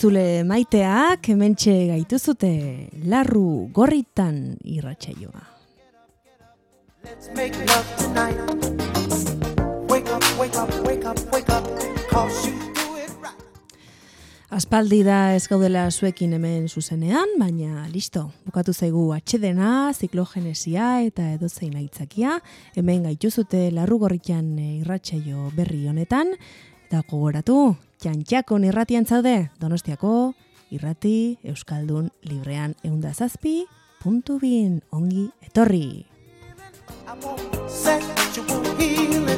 Entzule maiteak, hementxe gaituzute larru gorritan irratsaioa. Let's make love tonight. Wake up, wake up, wake up, wake up. Cause you do it right. Aspaldi da ez gaudela zuekin hemen zuzenean, baina listo, bukatu zaigu atxedena, ziklogenesia eta edozein aitzakia, hemen gaituzute larru gorritan irratsaio berri honetan, eta gogoratu, txantxakon irratian zaude, donostiako, irrati, euskaldun, librean, eunda zazpi, puntu bin, ongi, etorri. I want sexual healing.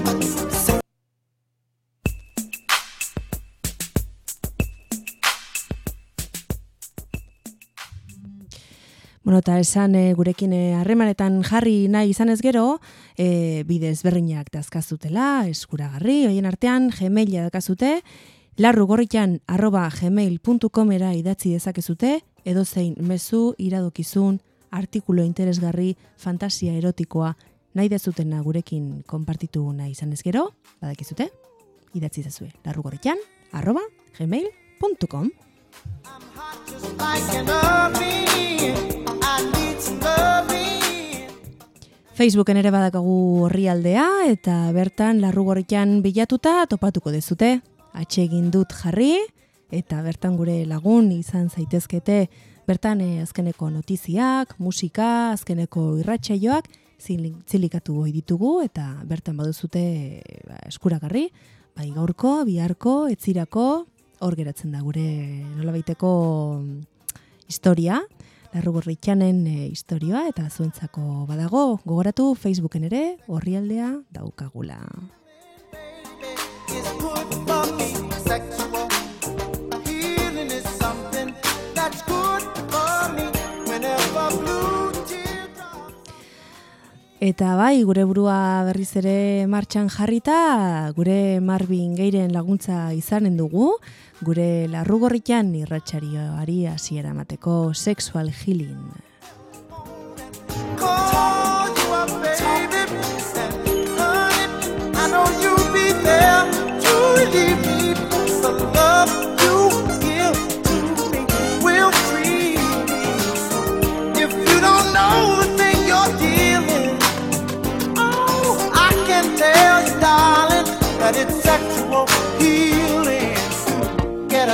Bueno, eta esan e, gurekin eh, harremanetan jarri nahi izan ez gero, e, bidez berriak dazkazutela, eskuragarri, hoien artean, gmaila dakazute, larrugorritan arroba gmail.comera idatzi dezakezute, edo zein mezu, iradokizun, artikulo interesgarri, fantasia erotikoa, nahi dezutena gurekin konpartitu nahi izan ez gero, badakizute, idatzi dezue, larrugorritan arroba gmail.com. I'm hot just like an oven. Facebooken ere badakagu orrialdea eta bertan larrugorritan bilatuta topatuko dezute. Atsegin dut jarri eta bertan gure lagun izan zaitezkete. Bertan eh, azkeneko notiziak, musika, azkeneko irratsaioak zili- zilikatu goi ditugu eta bertan baduzute ba, eskuragarri, bai gaurko, biharko, etzirako, hor geratzen da gure nolabaiteko mm, historia, larrugorritxanen e, historioa eta zuentzako badago, gogoratu Facebooken ere orrialdea daukagula. Eta bai, gure burua berriz ere martxan jarrita, gure Marvin Geiren laguntza izanen dugu, gure larrugorritan irratxarioari hasiera emateko sexual healing. Call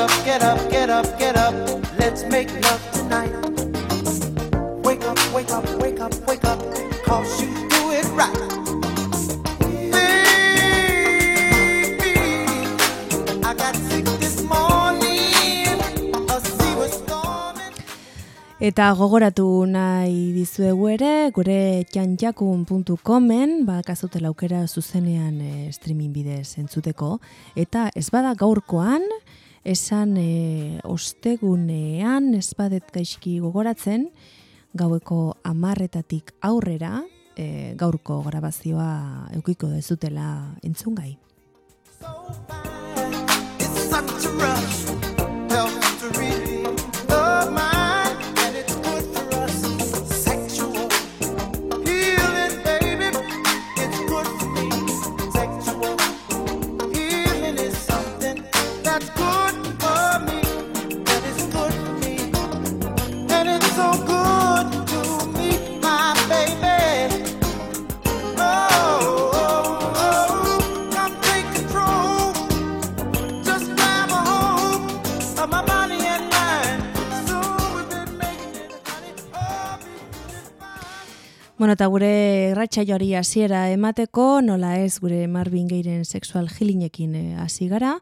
up, get up, get up, get up. Let's make love tonight. Wake up, wake up, wake up, wake up, cause you do it right. Baby, I got sick this morning. A sea was storming. Eta gogoratu nahi dizuegu ere, gure txantxakun.comen bakazutela aukera zuzenean e, streaming bidez entzuteko. Eta ez bada gaurkoan, esan e, ostegunean, ez badet gaizki gogoratzen, gaueko amarretatik aurrera, e, gaurko grabazioa eukiko dezutela entzungai. It's Bueno, eta gure irratsaioari hasiera emateko, nola ez gure Marvin Geiren sexual healingekin eh, hasi gara,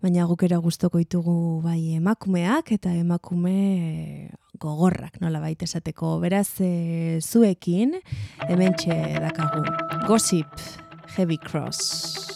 baina gukera gustoko ditugu bai emakumeak eta emakume gogorrak, nola baita esateko. Beraz, eh, zuekin, hementxe dakagu. Gossip, Heavy Cross.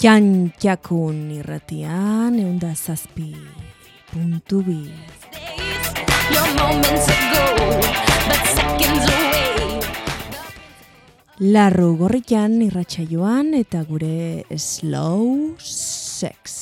Jan jakun irratian, egun da zazpi puntu bi. Larru gorrikan irratxa joan eta gure. Slow sex.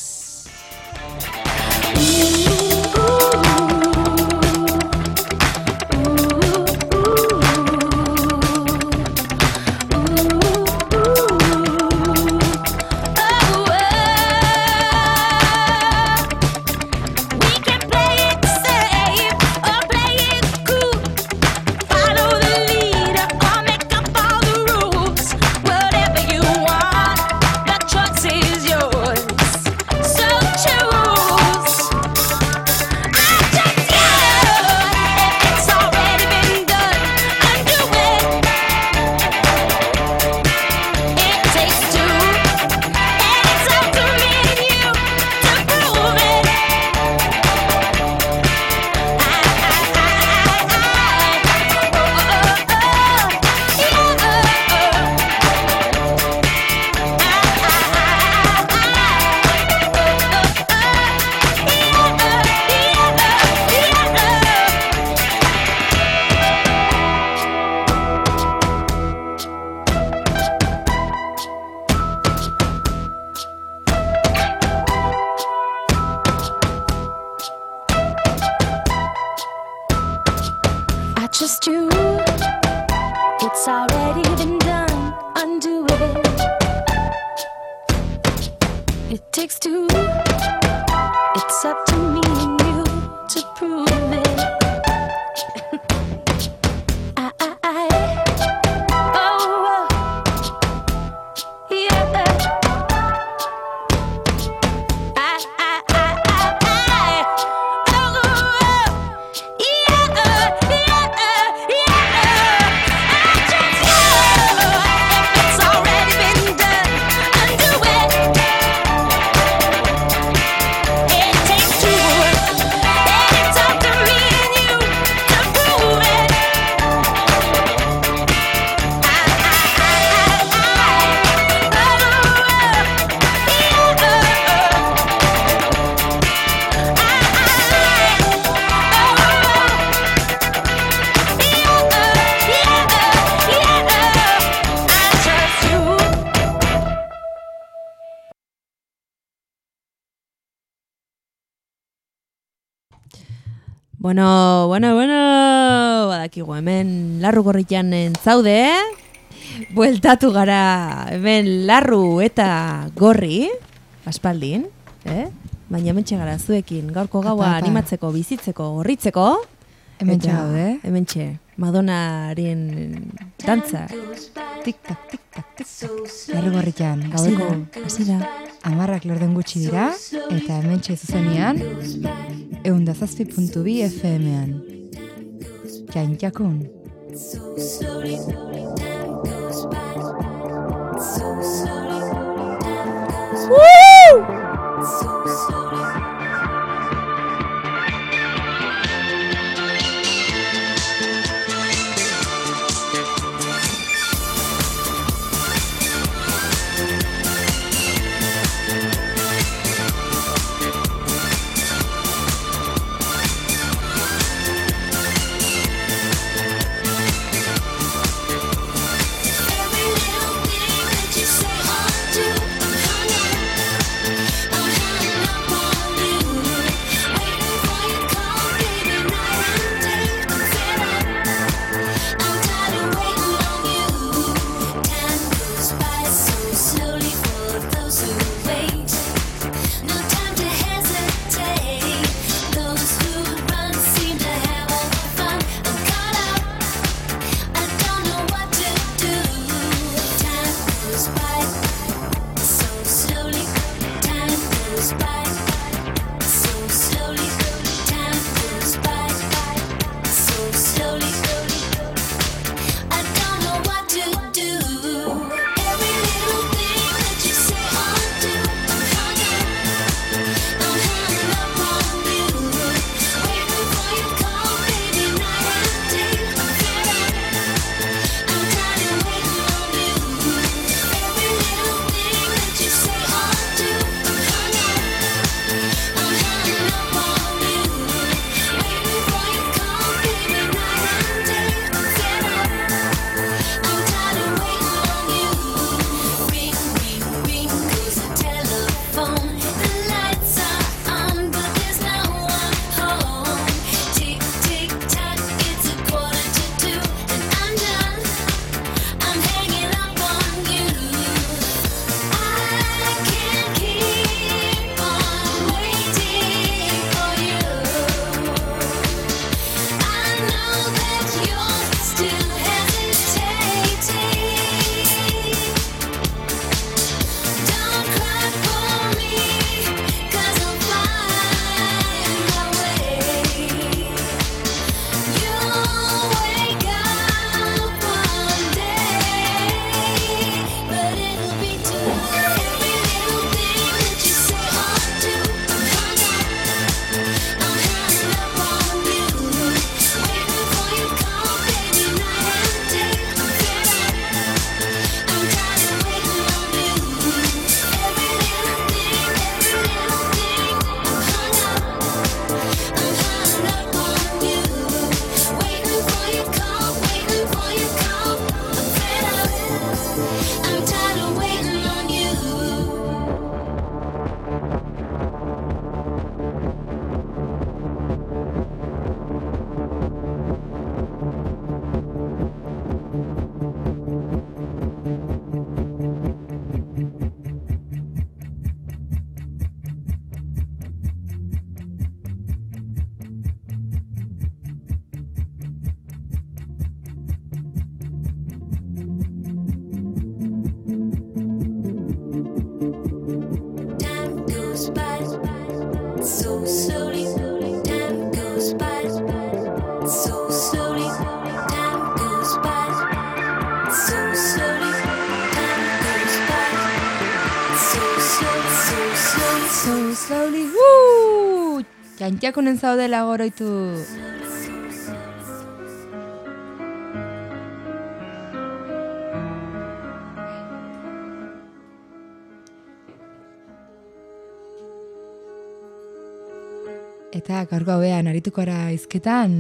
Bueno, bueno, bueno, badakigu hemen larru gorritan zaude, bueltatu gara hemen larru eta gorri, aspaldin, eh? baina hemen gara zuekin, gaurko gaua animatzeko, bizitzeko, gorritzeko. Hemen txegaude. Hemen txe. Madonaren dantza. Tik tak tik tak tik. Larregorrian gaudeko hasi da. Amarrak lorden gutxi dira eta hementxe zuzenean 107.2 FM-ean. Jain jakun. So slowly, time goes by. So slowly, time goes by. Woo! Txantxakunen zaudela goroitu. Eta gaur gauean aritukora izketan,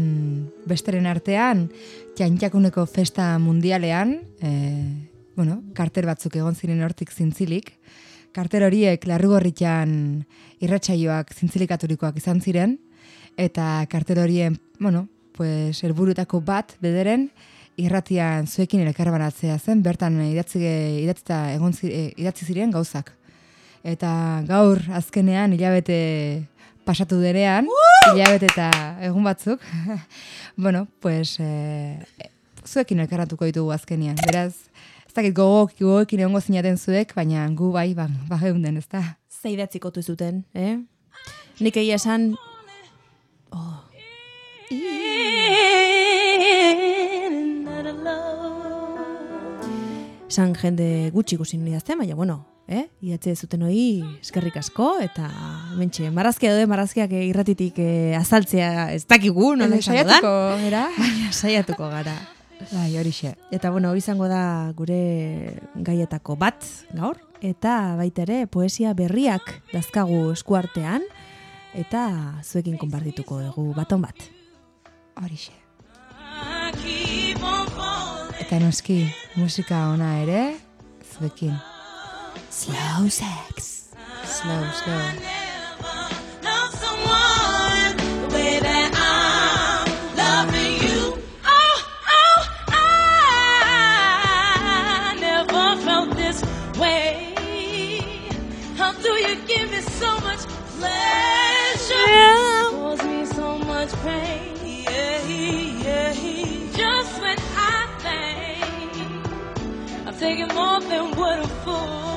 besteren artean, txantxakuneko festa mundialean, e, bueno, karter batzuk egon ziren hortik zintzilik, karter horiek larrugorritan irratsaioak zintzilikaturikoak izan ziren, eta karter horien, bueno, pues, helburutako bat bederen, irratian zuekin elkarbanatzea zen, bertan idatzi, idatzita egon eh, idatzi ziren gauzak. Eta gaur azkenean hilabete pasatu derean, hilabete eta egun batzuk, bueno, pues, e, zuekin elkarratuko ditugu azkenean. Beraz, dakit gogok, gogoekin egongo zinaten zuek, baina gu bai, ba, ba geunden, ez da? Zeidatzikotu zuten, eh? Nik egia esan... Oh. San jende gutxi ikusi idazten, baina bueno, eh? Idatze zuten hori eskerrik asko, eta mentxe, marrazkia daude, marrazkiak eh, irratitik eh, azaltzea ez dakigu, nola izango da? Saiatuko, era? Baina saiatuko gara. Bai, horixe. Eta bueno, izango da gure gaietako bat gaur, eta baita ere poesia berriak dazkagu eskuartean, eta zuekin konpartituko dugu baton bat. Horixe. Eta noski, musika ona ere, zuekin. Slow sex. Slow, slow. Much pain. Yeah, yeah. Just when I think I've taken more than what a fool.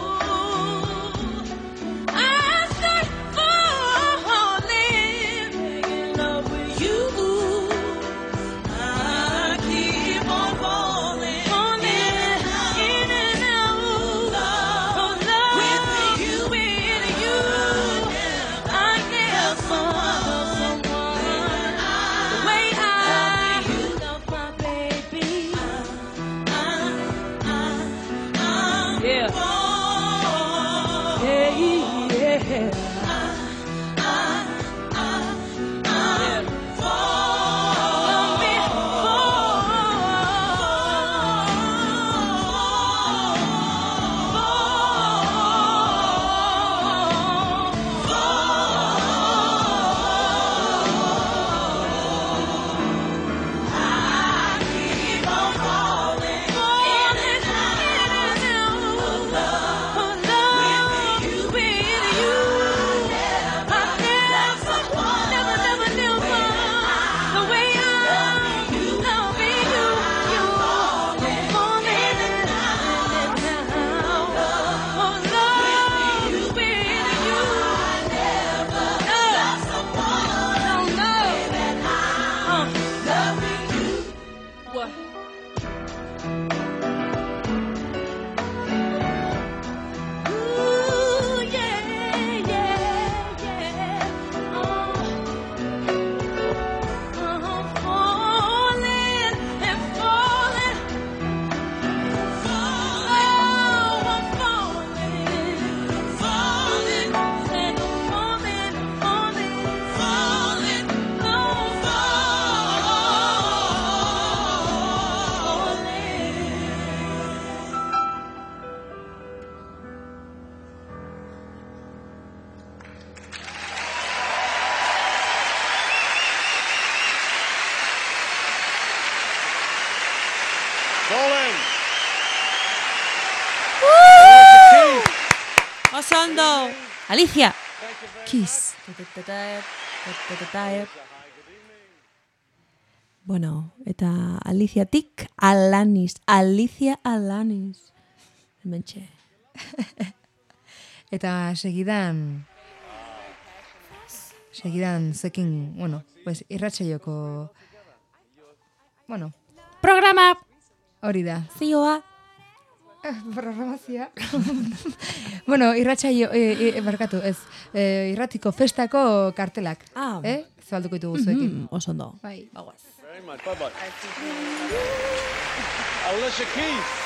Ondo! Alicia! Kiss. Bueno, eta Aliciatik Alanis, Alicia Alanis. Hementxe. Eta segidan, segidan zekin, bueno, pues irratsaioko, bueno, Programa hori da. zioa. Programazioa. bueno, irratsaio, e, e, barkatu, ez, e, irratiko festako kartelak. Ah. Eh? Zabalduko ditugu zuekin. Mm, oso ondo. Bai. Bagoaz. Very much. Bye bye. Alicia Keys.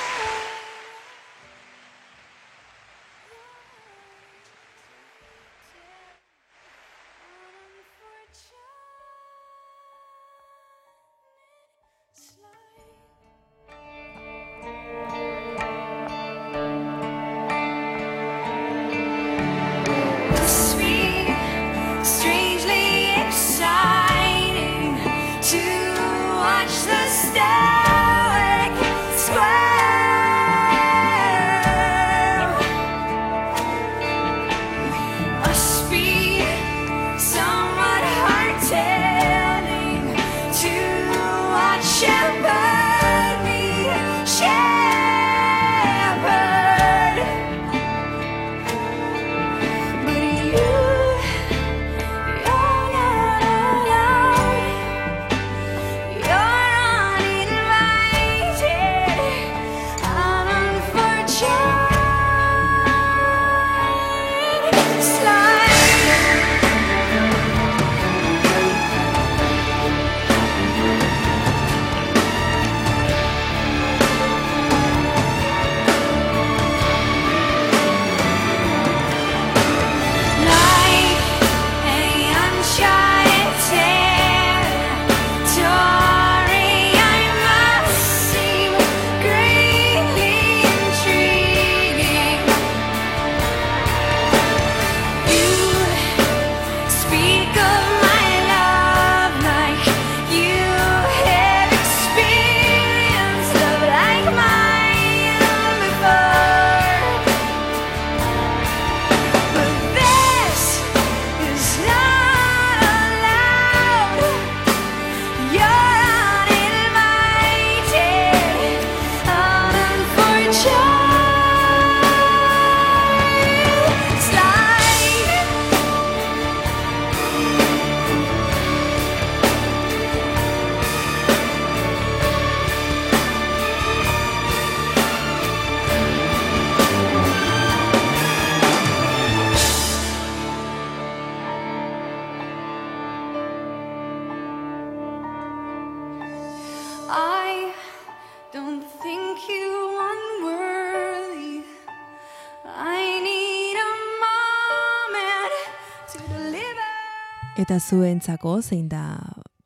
Eta zuentzako zein da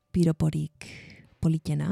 piroporik politena?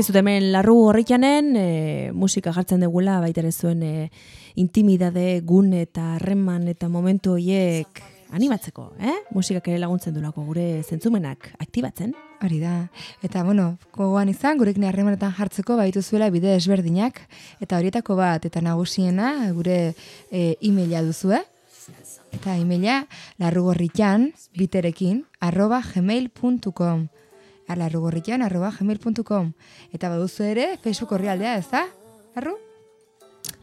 Bakizut hemen larru horrikanen e, musika jartzen degula, baita ere zuen e, intimidade, gun eta harreman eta momentu horiek animatzeko, eh? Musikak ere laguntzen dulako gure zentzumenak aktibatzen. Hori da. Eta, bueno, gogoan izan, gurekin harremanetan jartzeko baitu zuela bide esberdinak, eta horietako bat, eta nagusiena, gure e, e-maila duzue. Eta e-maila larrugorritan, biterekin, arroba gmail.com. Larrugorritan, arroba gmail.com. Eta baduzu ere, Facebook horri aldea, ez da? Arru?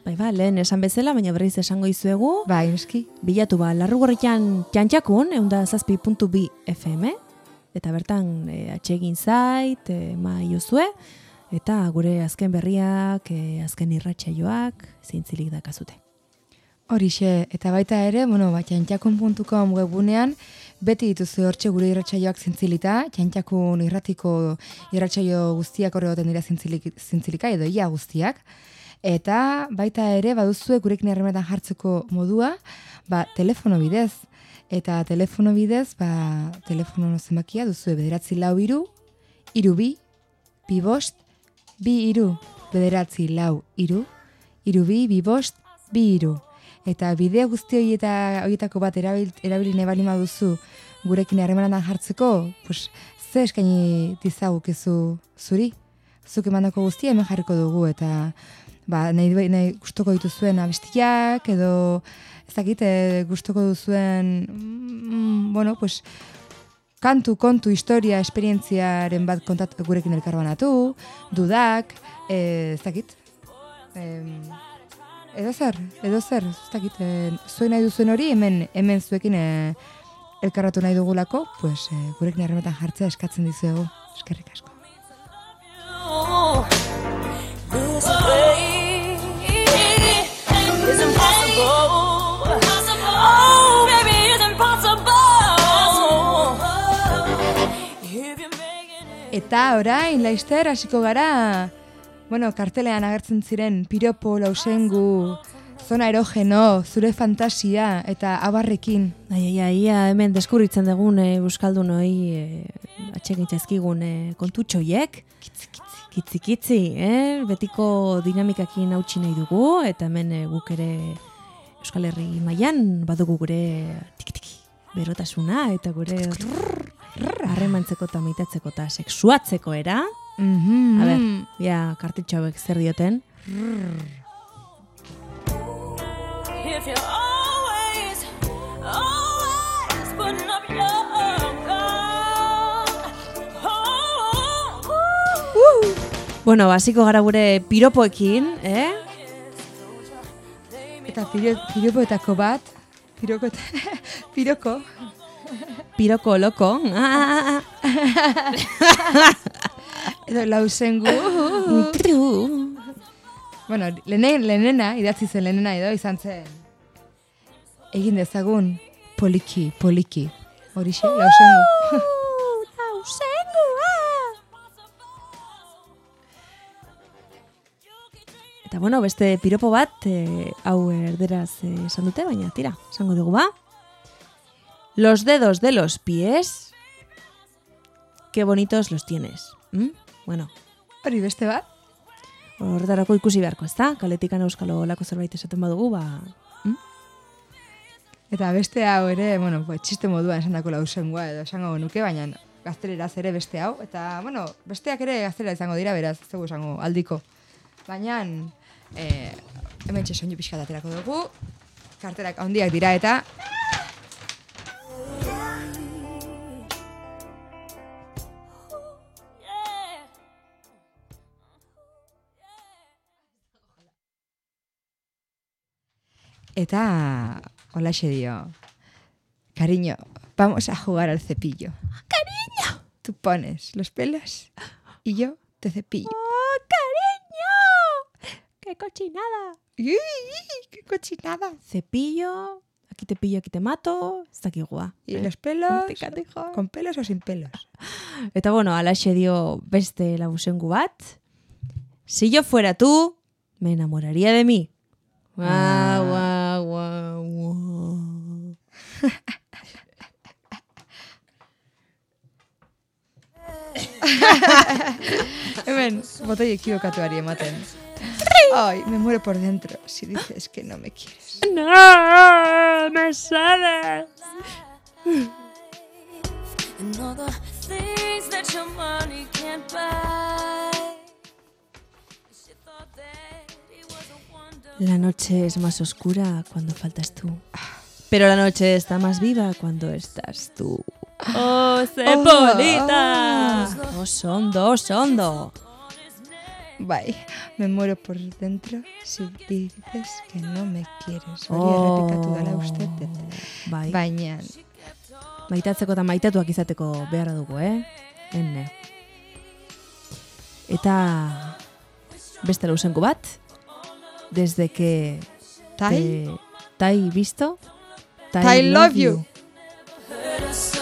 Bai ba, lehen esan bezala, baina berriz esango izuegu. Bai, neski. Bilatu ba, larrugorritan txantxakun, eunda zazpi puntu bi FM, eta bertan e, atxegin zait, e, ma iozue, eta gure azken berriak, e, azken irratsaioak zintzilik dakazute. Horixe, eta baita ere, bueno, ba, txantxakun.com webunean, Beti dituzu hortxe gure irratsaioak zintzilita, txantxakun irratiko irratsaio guztiak horre goten dira zintzilik, zintzilika, edo ia guztiak. Eta baita ere baduzue gurekin harremanetan jartzeko modua, ba, telefono bidez. Eta telefono bidez, ba, telefono zenbakia duzue bederatzi lau iru, iru bi, bi bost, bi iru, bederatzi lau iru, iru bi, bi bost, bi iru. Eta bideo guzti hori eta horietako bat erabil, erabili nahi bali duzu gurekin harremanetan jartzeko, pues, ze eskaini dizagukezu zuri? Zuk emandako guztia hemen jarriko dugu eta ba, nahi, nahi gustoko dituzuen abestiak edo ez dakit, eh, gustoko duzuen mm, bueno, pues, kantu, kontu, historia, esperientziaren bat kontat gurekin elkarbanatu, dudak, eh, ez dakit, em, edo zer, edo zer, ez dakit, eh, zuen nahi duzuen hori, hemen, hemen zuekin eh, elkarratu nahi dugulako, pues, eh, gurekin harremetan jartzea eskatzen dizuegu, eskerrik asko. Eta orain, laizter, hasiko gara, bueno, kartelean agertzen ziren piropo, lausengu, zona erogeno, zure fantasia eta abarrekin. Ai, ai, ai, hemen deskurritzen dugun e, Euskaldun hoi e, atxegintzaizkigun e, kontutxoiek. Kitzi, kitzi. Kitzi, kitzi, eh? betiko dinamikakin hautsi nahi dugu, eta hemen e, guk ere Euskal Herri mailan badugu gure tiki-tiki berotasuna, eta gure harremantzeko eta maitatzeko eta sexuatzeko era. Mm A ber, ja, kartiltxo hauek zer dioten. If you're always, always putting up your guard. Oh, Bueno, hasiko gara gure piropoekin, eh? Eta piro, piropoetako bat, piroko, piroko, Piroko loko. Ah, edo lausengu. Bueno, lehenen, lehenena, idatzi zen lehenena edo izan zen. Egin dezagun, poliki, poliki. Horixe, lausengu. Eta bueno, beste piropo bat, eh, hau erderaz eh, esan dute, baina tira, esango dugu ba. Los dedos de los pies, qué bonitos los tienes. ¿Mm? Bueno, Hori beste bat? horretarako ikusi beharko, ez da? Kaletikan euskalo lako zerbait esaten badugu, ba... mm? Eta beste hau ere, bueno, pues, txiste moduan esan dako lausengua edo esango nuke, baina gazteleraz ere beste hau. Eta, bueno, besteak ere gaztelera izango dira, beraz, dugu esango aldiko. Baina, eh, hemen txe soinu pixka aterako dugu, karterak handiak dira eta... Eta, holaxe dio, cariño, vamos a jugar al cepillo. Cariño. Tú pones los pelos y yo te cepillo. ¡Qué cochinada! ¡Uy, qué cochinada! Cepillo, aquí te pillo, aquí te mato, ez dakigua. Y Eh, los pelos, con pelos o sin pelos. Eta bueno, alaxe dio beste lausengu bat. Si yo fuera tú, me enamoraría de mí. Guau, guau, guau, guau. Hemen, botoi ekibokatuari ematen. Ay, me muero por dentro si dices que no me quieres. No, me sales. And all the things that your money can't buy. She thought that it was a wonder. La noche es más oscura cuando faltas tú. Pero la noche está más viva cuando estás tú. ¡Oh, Cepolita! ¡Oh, sondo, sondo! Bai, me muero por dentro si dices que no me quieres. Hori Oh, errepikatu dela uste bai. Baina, Maitatzeko eta maitatuak izateko beharra dugu, eh? Enne. Eta beste lausenko bat, desde que Tai? te, tai visto, Tai love you. us again. Some other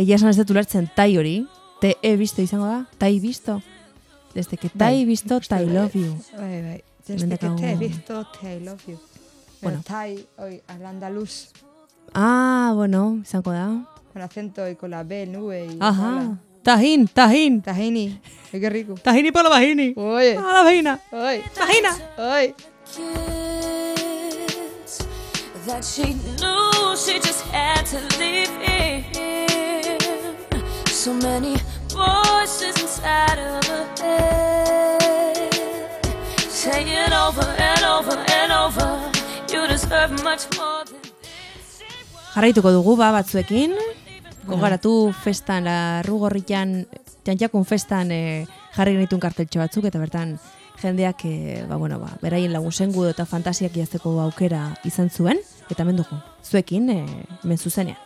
Egia esan ez dut ulertzen tai hori, te he visto izango da, tai visto. Desde que tai Bai, visto, tai love you. Bai, bai. Desde Hemen que te he visto, te I love you. Bueno. Bueno, tai, oi, al andaluz, Ah, bueno, izango da. con acento y con la B, nube y... Ajá. Tajín, tajín. Tahini, ay, qué rico. Tajini por la vagini. Oye, A la vagina. oye, Vagina. oye. that she knew she just had to leave in. So many voices inside of her head saying over and over and over, you deserve much more than. Jarraituko dugu ba batzuekin. Gogaratu festan, la rugorritan, txantxakun festan e, jarri genituen karteltxo batzuk, eta bertan jendeak, e, ba, bueno, ba, beraien lagun zengu eta fantasiak iazteko aukera izan zuen, eta hemen dugu, zuekin, e, hemen zuzenean.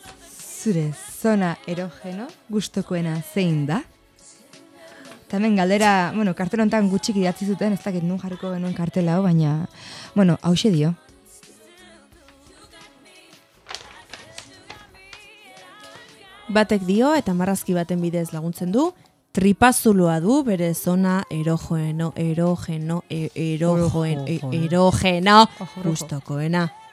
Zure zona erogeno gustokoena zein da? Eta hemen galdera, bueno, kartel honetan gutxik idatzi zuten, ez dakit nun jarriko genuen kartela hau, baina, bueno, hause dio. Batek dio eta marrazki baten bidez laguntzen du, tripazuloa du bere zona erogeno, erogeno, e, erojoen, e, Erojeno. erogeno, gustokoena. Hurt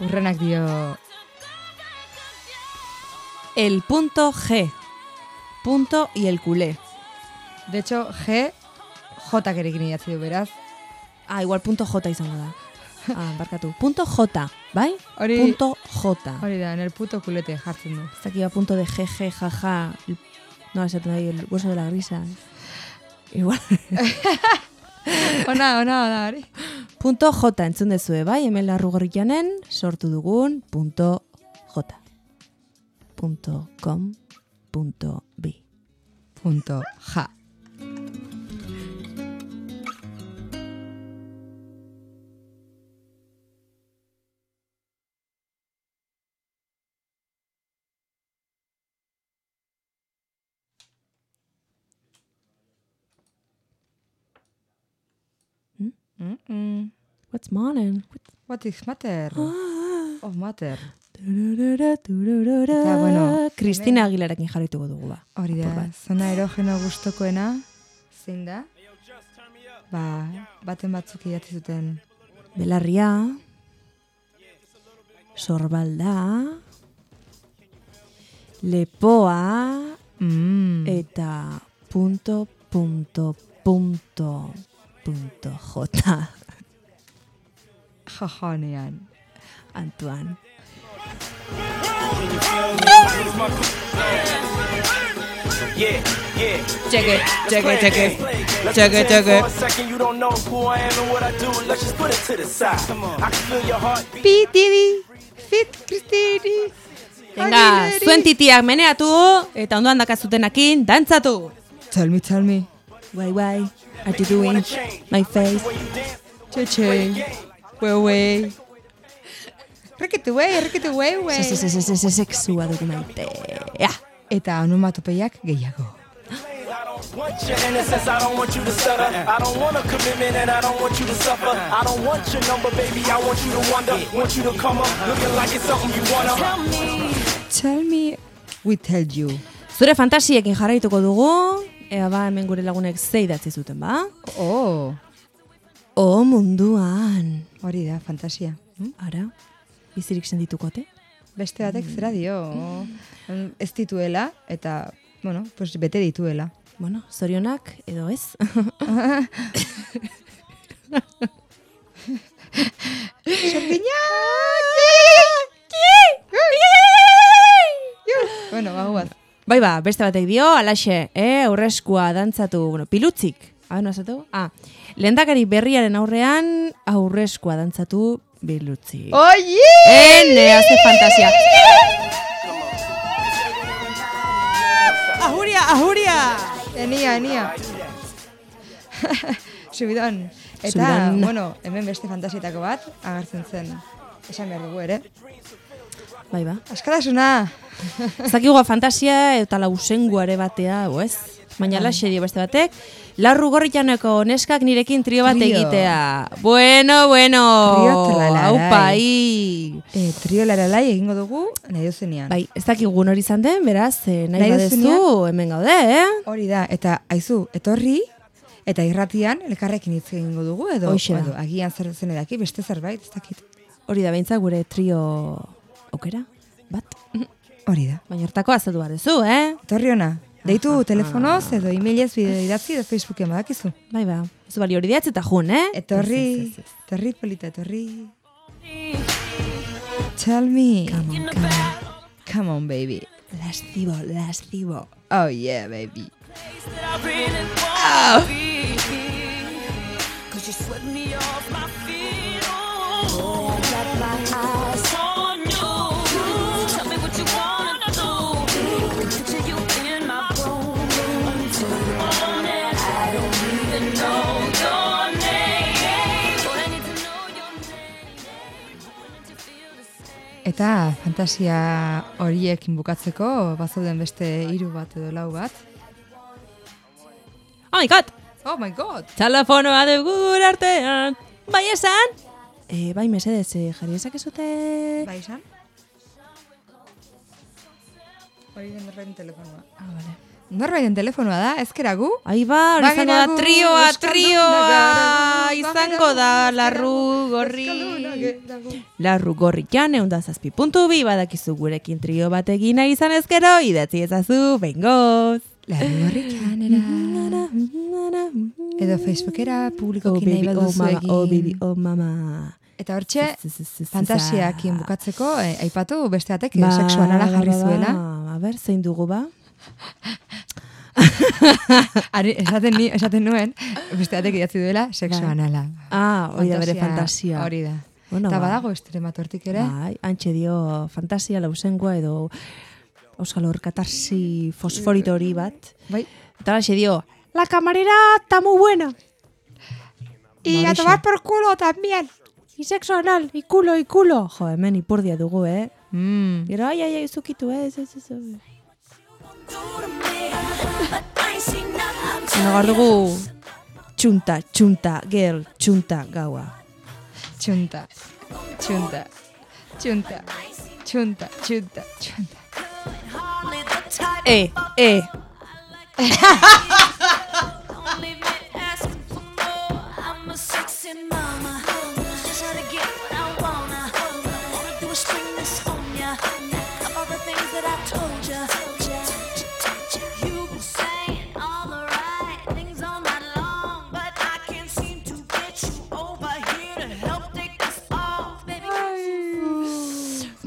Urrenak dio, El punto G. Punto y el culé. de hecho, G, J kerekin idatzi du, beraz. Ah, igual punto J izango da. Ah, barkatu. Punto J, bai? Hori- Punto J. Hori da, en el puto kulete jartzen du. Está aquí a punto de GG, jaja. No, ese ahí el hueso de la grisa. Igual. Ona, ona, da, hori. punto J entzun dezue, bai? Hemen larrugorrianen sortu dugun punto J. Punto com, punto bi. Punto, ja. Mm -mm. What's morning? What is matter? Ah. Of matter. Eta, bueno, Kristina Aguilarekin jarrituko dugu ba. Hori da, zona erogeno gustokoena, zein da? Ba, baten batzuk idatzi zuten. Belarria, sorbalda, lepoa, Mm. eta punto, punto, punto, punto, J. Jojonean. Antoine. Yeah, yeah. Check it, check it, check it. Check it, check for it. a second you don't know who I am and what I do. Let's just put it to the side. I can feel your heartbeat. Pitidi, fit Kristini. Venga, zuen titiak meneatu, eta ondoan dakazutenakin, dantzatu! Tell me, tell me. Why, why, are you doing my face? Txe, we, we. Reketu, wey, reketu, wey, wey. Se- se- se- Sexua dokumentea. Eta onomatopeiak gehiago. I want your innocence, I don't want you to stutter. I don't want a commitment and I don't want you to suffer. I don't want your number, baby, I want you to wonder. Want you to come up looking like it's something you wanna. Tell me, Tell me, we tell you. Zure fantasiekin jarraituko dugu, ea ba hemen gure lagunek zei datzi zuten, ba? Oh, O munduan. hori da, fantasia. Hm, Ara, bizirik senditukote? Beste batek zera dio. Mm, Ez dituela, eta, bueno, pues bete dituela. Bueno, zorionak edo ez? Bueno, bai ba, beste batek dio, alaxe, eh, aurreskua dantzatu, bueno, pilutzik. Ah, no esatu? Ah, lehendakari berriaren aurrean aurreskua dantzatu bilutzik. Oye! Ene, hace fantasia. Ajuria, ajuria! Enia, enia. Subidon. Eta, Subidon. bueno, hemen beste fantasietako bat, agertzen zen. Esan behar dugu ere. Bai ba. Askatasuna! Zakigua fantasia eta lausenguare batea, o ez? Baina la serio beste batek, larru gorritaneko neskak nirekin trio bat Trio. egitea. Bueno, bueno. Trio hi. E, trio laralai egingo dugu, nahi duzenean. Bai, ez dakigu hori izan den, beraz, eh, nahi, Nahi badezu, hemen gaude, eh? Hori da, eta aizu, etorri, eta irratian, elkarrekin hitz egingo dugu, edo, edo agian zer zen edaki, beste zerbait, ez dakit. Hori da, behintzak gure trio aukera, bat. Hori da. Baina hortako azaldu badezu, eh? Etorri ona, deitu Aha. telefonoz, edo e-mailez bideo idatzi, edo Facebooken badakizu. Bai, ba. Ez bali hori diatz eta jun, eh? Etorri, etorri polita, etorri. Tell me. Come on, come on. Come on, baby. Lascivo, lascivo. Oh yeah, baby. that I really want to be. Cause you swept me off my feet. Oh, I got my eyes on Eta fantasia horiekin bukatzeko, bazauden beste hiru bat edo lau bat. Oh my god! Oh my god! Telefonoa dugu gure artean. Bai esan? E, bai, mesedez, e, jarri ezakezute... Bai esan? Hori den telefonoa. Ah, vale. Norbaiten telefonoa da, ezkera gu? Ahí ba, hori izango da trioa, euskaldun trioa, nagaragu, izango da larru gorri. Larru gorri jan, eunda zazpi puntu bi, badakizu gurekin trio bat egina izan ezkero, idatzi ezazu, bengoz. Larru horri kanera. Edo Facebookera Oh, publikoki baby, nahi oh, baduzu mama, egin. oh, baby, oh, mama. Eta hortxe, fantasiakin bukatzeko, eh, aipatu beste batek Ba, sexu anala jarri ba, ba, zuela. A ber, zein dugu ba? Ari, esaten, ni, esaten nuen, beste batek idatzi duela, sexu Bai. anala. Ah, hori da bere fantasia. Hori da. Bueno, Eta ba. badago estrematortik ere. Bai, antxe dio fantasia lausengoa edo Euskal hor katarsi fosforito hori bat. Bai. Eta alaxe dio, la camarera está muy buena. Y a tomar por culo también. Y sexo anal, y culo, y culo. Jo, hemen ipurdia dugu, eh? Mm. Gero, ai, ai, ai, zukitu, eh? Ez, ez, ez, ez. Bueno, gaur dugu txunta, txunta, girl, txunta gaua. Txunta. Txunta. Txunta. Txunta. Txunta. Txunta. E, e,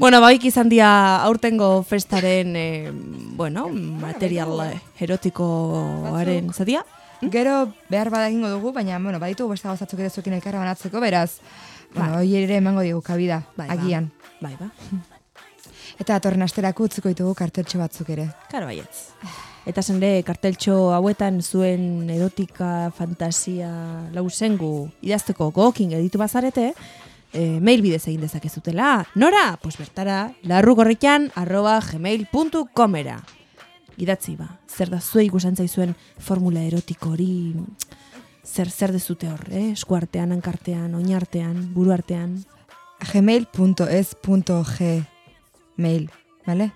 Bueno, baik izan dia aurtengo festaren, eh, bueno, material erotikoaren zatia. Gero behar bada egingo dugu, baina, bueno, baditugu beste gauzatzuk ere zuekin elkarra banatzeko, beraz, bueno, hoi ere emango digu kabida, Bai, ba. agian. Bai, ba. Eta atorren asterako utziko ditugu karteltxo batzuk ere. Karo baietz. Eta zende karteltxo hauetan zuen erotika, fantasia, lausengu idazteko gokin editu bazarete, e, mail bidez egin dezakezutela. Nora? Pues bertara, larrugorrikan arroba gmail.comera. Idatzi ba, zer da zuei gusan zaizuen formula erotiko hori, zer zer dezute hor, eh? eskuartean, hankartean, oinartean, buruartean. gmail.es.g mail, vale?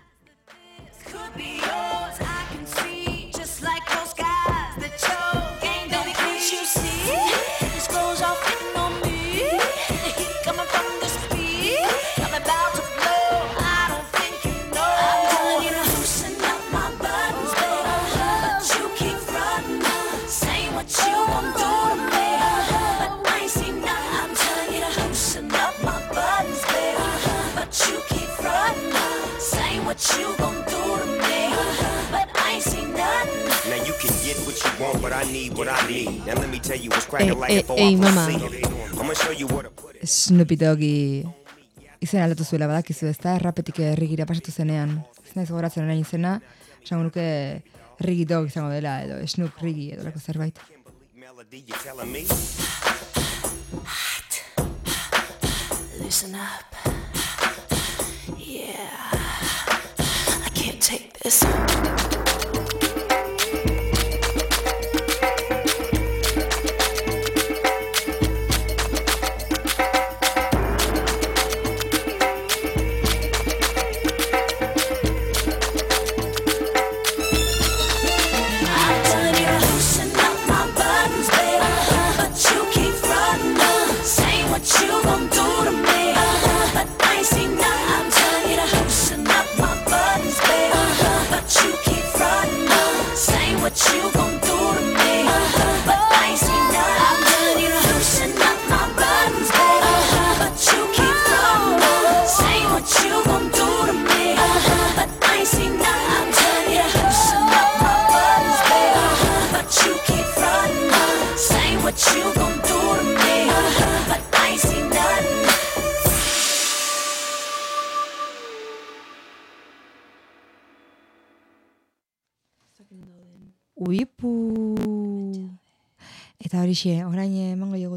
You want, but I need what I need. Now let me tell you what's Eh, cracking like eh, before eh, I mama. proceed. I'm gonna show you what I put it. Snoopy Doggy izen aldatu zuela badakizu, ez da? Errapetik errigira pasatu zenean. Ez naiz gogoratzen orain izena, esango nuke Riggy Dog izango dela, edo Snoop Riggy, edo lako zerbait. Listen up. Yeah. I can't take this.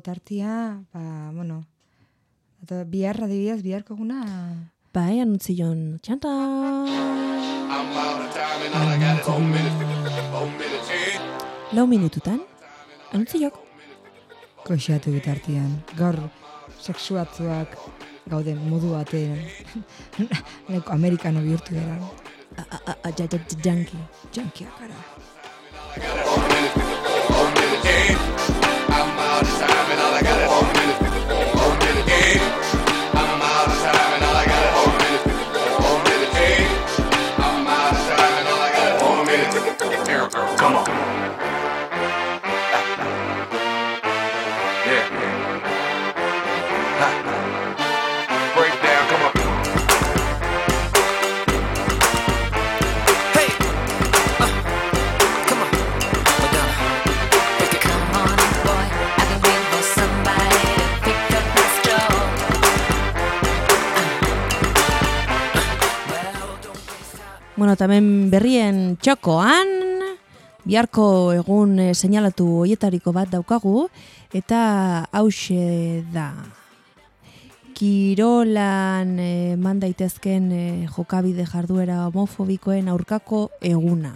Tartia, ba, bueno, eta bihar adibidez, biharko eguna, Bai, anuntzion, txanta! Lau minututan, anuntziok. koxatu bitartian. Gaur, sexuatzuak gauden modu batean, neko amerikano bihurtu gara. A- a- a- ja- ja- ja- Janki. Tamen berrien txokoan, biharko egun eh, seinalatu hoietariko bat daukagu, eta hause da. Kirolan eh, man daitezken eh, jokabide jarduera homofobikoen aurkako eguna.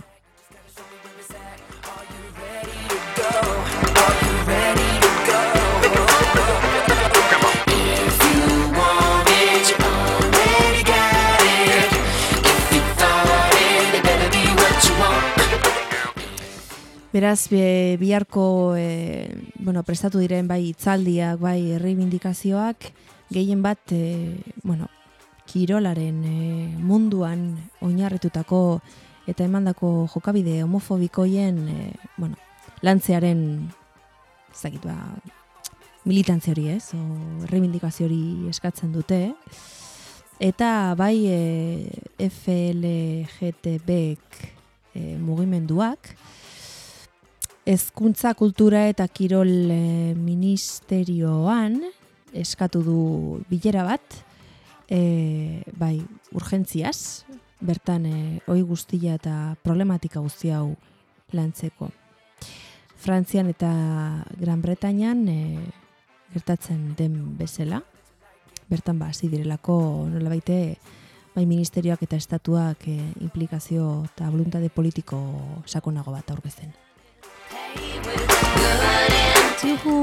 Beraz, be, biharko e, bueno, prestatu diren bai hitzaldiak, bai erreibindikazioak, gehien bat, e, bueno, kirolaren e, munduan oinarritutako eta emandako jokabide homofobikoien, e, bueno, lantzearen, dakit ba, militantzia hori ez, o erreibindikazio hori eskatzen dute, eta bai e, FLGTB-ek e, mugimenduak, Hezkuntza, kultura eta kirol e, ministerioan eskatu du bilera bat, e, bai, urgentziaz, bertan e, oi guztia eta problematika guzti hau lantzeko. Frantzian eta Gran Bretañan e, gertatzen den bezala, bertan ba, hasi direlako nola baite, bai ministerioak eta estatuak e, implikazio eta voluntade politiko sakonago bat aurkezten. We Yoo-hoo.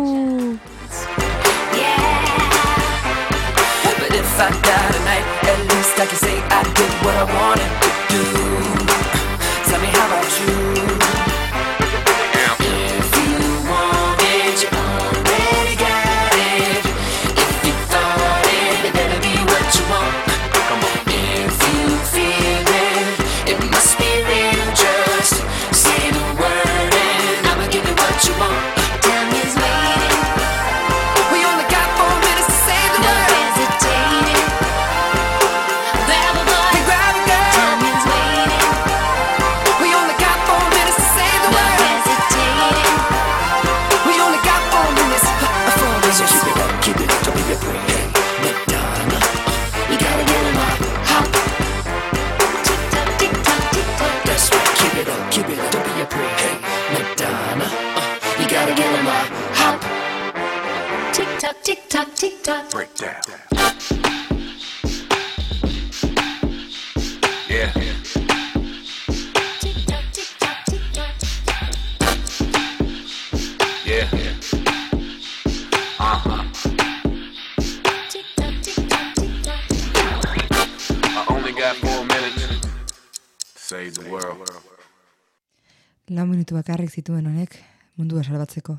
Zituen honek mundua salbatzeko.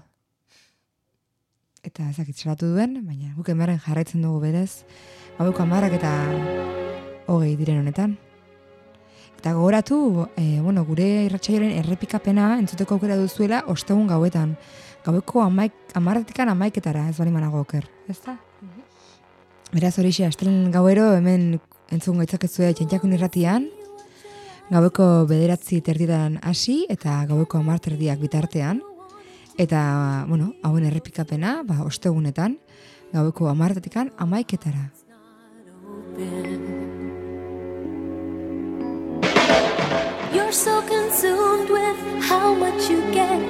Eta ezakit salatu duen, baina guk emaren jarraitzen dugu berez, gaueko amarak eta hogei diren honetan. Eta gogoratu, e, bueno, gure irratsaioaren errepikapena entzuteko aukera duzuela ostegun gauetan. Gaueko amaik, amarratikan amaiketara, ez bali manago oker. Ez da? Beraz hori xe, astelen gauero hemen entzun gaitzakezue txentxakun irratian, gaueko bederatzi terdidan hasi eta gaueko amar terdiak bitartean. Eta, bueno, hauen errepikapena, ba, ostegunetan, gaueko amartatikan amaiketara. You're so consumed with how much you get.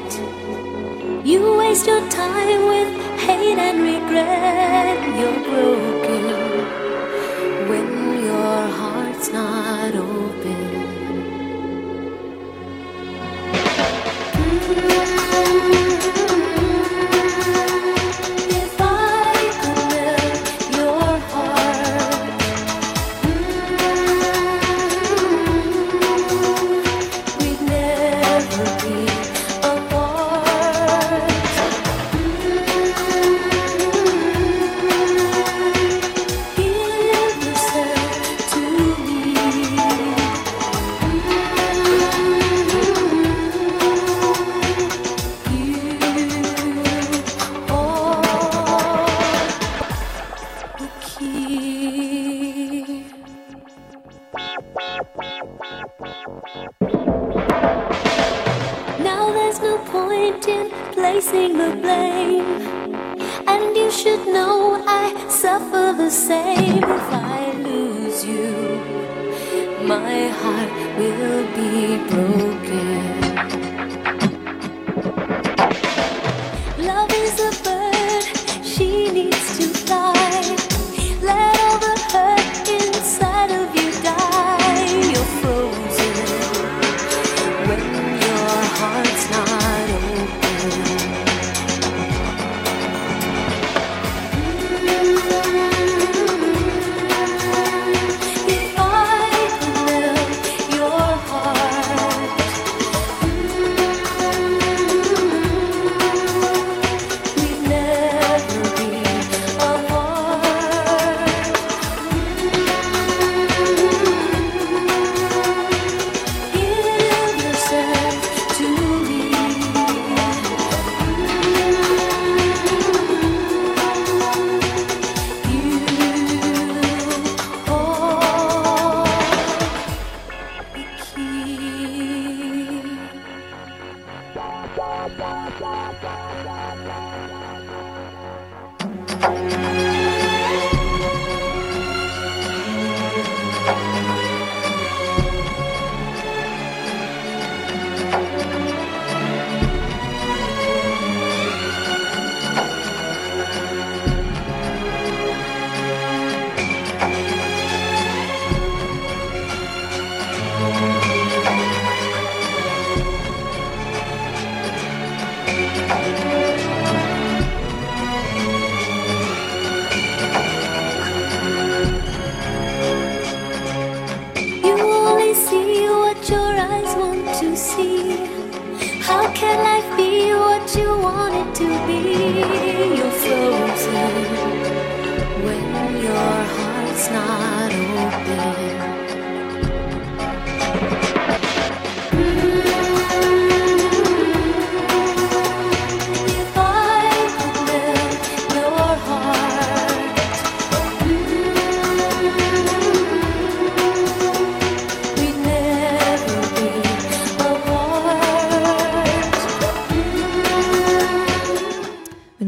You waste your time with hate and regret. You're broken when your heart's not open. Thank you.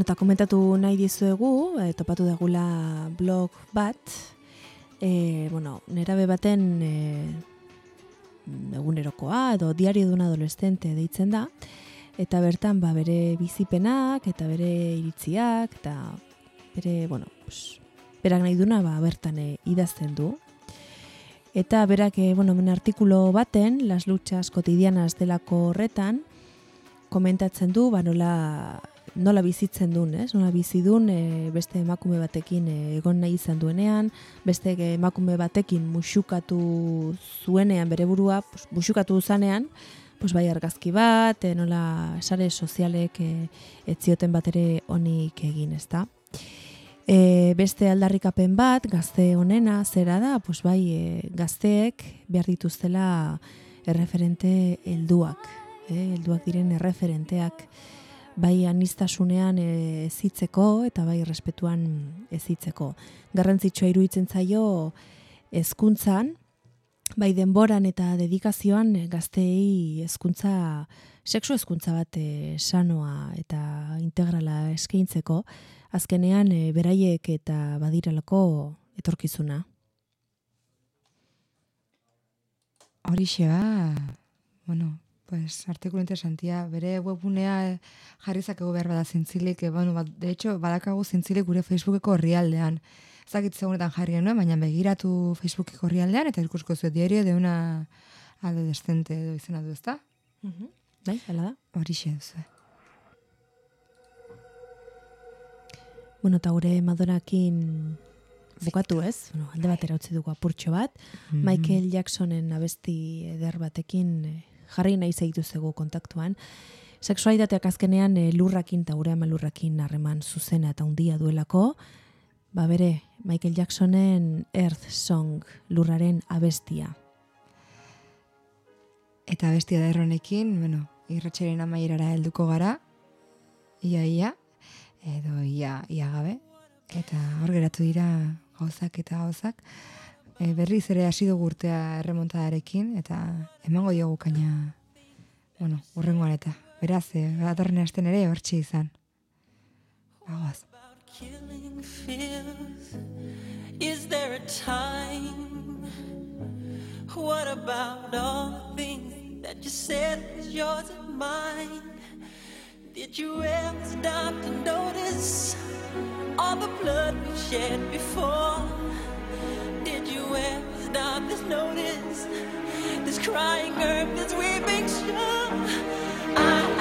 Beno, eta komentatu nahi dizuegu, e, topatu degula blog bat, e, bueno, nerabe baten e, egunerokoa edo diario de un adolescente deitzen da, eta bertan ba, bere bizipenak eta bere iritziak eta bere, bueno, pues, berak nahi duna ba, bertan e, idazten du. Eta berak, e, bueno, hemen artikulo baten, las luchas cotidianas delako horretan, komentatzen du, ba, nola nola bizitzen duen, ez? Nola bizi duen e, beste emakume batekin e, egon nahi izan duenean, beste emakume batekin musukatu zuenean bere burua, pues, musukatu zanean, pues bai argazki bat, e, nola sare sozialek e, ez zioten bat ere onik egin, ezta? E, beste aldarrikapen bat, gazte honena, zera da, pues bai, e, gazteek behar dituztela erreferente helduak, helduak diren erreferenteak, bai anistasunean ezitzeko eta bai respetuan ezitzeko. Garrantzitsua iruditzen zaio hezkuntzan, bai denboran eta dedikazioan gazteei hezkuntza sexu hezkuntza bat e, sanoa eta integrala eskaintzeko, azkenean e, beraiek eta badiralako etorkizuna. Horixe ba, bueno, pues artikulu interesantia, bere webunea jarri zakegu behar bada zintzilik, eh, bueno, bat, de hecho, badakagu zintzilik gure Facebookeko horrialdean. Ezakit segunetan jarri genuen, baina begiratu Facebookeko horrialdean, eta ikusko zuet diario de una adolescente edo izena du, ezta? Bai, hala da. Horixe duzu. Bueno, eta gure Madonakin bukatu ez, bueno, alde batera utzi dugu apurtxo bat, Mhm. Michael Jacksonen abesti eder batekin eh, jarri nahi zaitu zego kontaktuan. Sexualitateak azkenean eh, lurrakin eta gure ama lurrakin harreman zuzena eta handia duelako, ba bere, Michael Jacksonen Earth Song lurraren abestia. Eta bestia da erronekin, bueno, irratxeren amaierara helduko gara, ia ia, edo ia, ia gabe, eta hor geratu dira gauzak eta gauzak. E, berriz ere hasi dugu urtea erremontadarekin, eta emango diogu kaina, bueno, urrengoan eta. Beraz, e, datorren asten ere hortxe izan. Fears? Is there a time? What about all the things that you said was yours and mine? Did you ever stop to notice all the blood we shed before? Did you ever stop to notice this crying earth, this weeping shore? What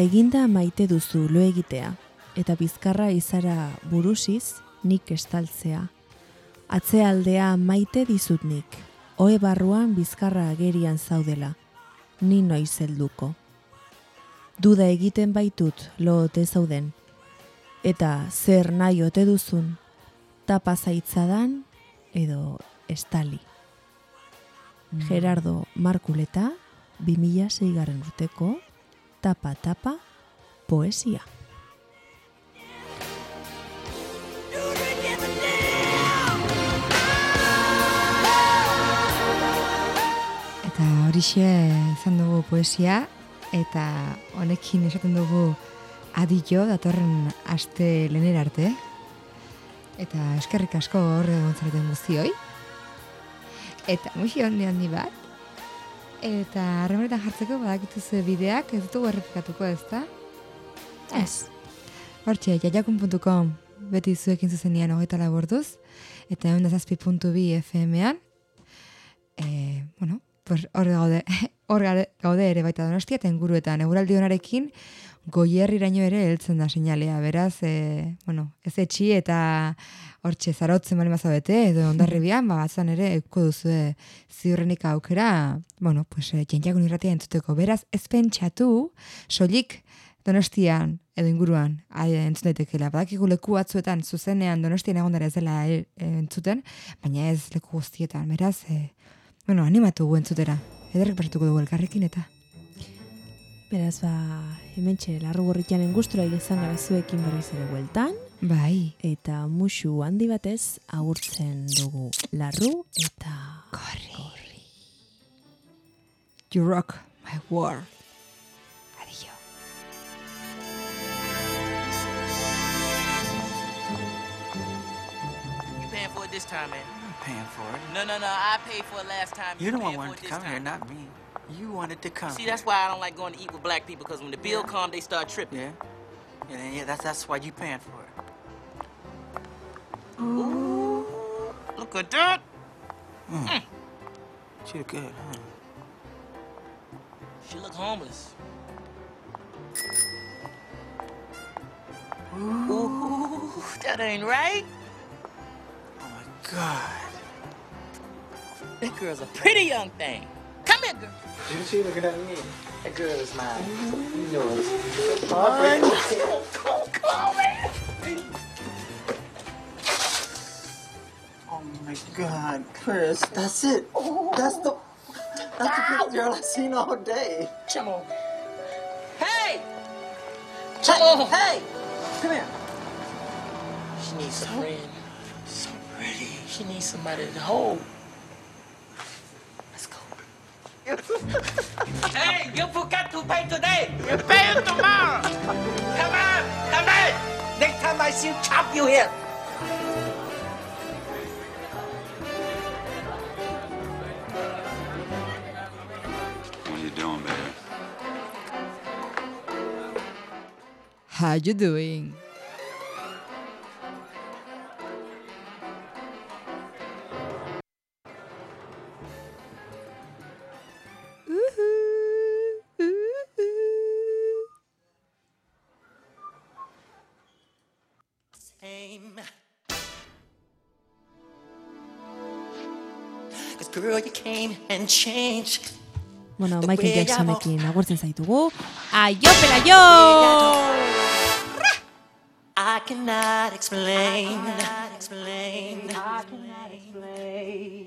Eginda maite duzu lo egitea, eta bizkarra izara burusiz nik estaltzea. Atzealdea maite dizut nik, oe barruan bizkarra agerian zaudela, ni noiz helduko. Duda egiten baitut lo ote zauden, eta zer nahi ote duzun, tapa zaitzadan edo estali. Gerardo Markuleta, 2006 garren urteko, tapa-tapa poesia. Eta horixe izan dugu poesia, eta honekin esaten dugu adio datorren aste lenera arte. Eta eskerrik asko hor egon zareten guztioi. Eta musi handi handi bat. Eta harremanetan jartzeko badakituzue bideak ez dugu errepikatuko ez da? Ez. Hortxe, jaiakun.com beti zuekin zuzenian hogeita laborduz. Eta egun zazpi.bi FM-ean. E, bueno, pues hor gaude, hor gaude ere baita donostia eta inguruetan. Eguraldi honarekin goierriraino ere heltzen da seinalea. Beraz, e, bueno, ez etxi eta hortxe zarotzen bali mazabete, edo ondarribian, ba, batzan ere euko duzue ziurrenik aukera, bueno, pues, e, jentakun irratia entzuteko. Beraz, ez pentsatu, soilik donostian edo inguruan entzun daitekela. Badakigu leku batzuetan zuzenean donostian egon dara ez dela e, entzuten, baina ez leku guztietan. Beraz, e, bueno, animatu gu entzutera. Ederrek pasatuko dugu elkarrekin eta. Beraz, ba, hementxe, larru gorritianen gustura izan gara zuekin berriz ere bueltan, Bai. eta musu handi batez agurtzen dugu larru eta Corri. You rock my world. Adio. You paying for it this time, man? I'm paying for it. No, no, no. I paid for it last time. You're the one wanted to come time. here, not me. You wanted to come. See, that's why I don't like going to eat with black people because when the bill come, they start tripping. Yeah. Yeah, yeah, that's that's why you paying for it. Ooh, look at that. She look good, huh? She look homeless. Ooh, that ain't right. Oh my God. That girl's a pretty young thing. Come here, girl. Didn't she looking at me? That girl is mine. You know it. Oh my God, Chris, that's it. That's the that's the best girl I've seen all day. On. Hey! On. Hey, come here. She needs a friend. So pretty. She needs somebody to hold. Let's go. hey, you forgot to pay today. You pay it tomorrow. come on, come on. Next time I see you, chop you here. How you doing? Same. Cause girl, you came and changed. Bueno, The Michael way I Jacksonekin agurtzen zaitugu. Aio, pelaio! Cannot explain. I cannot explain. I cannot explain.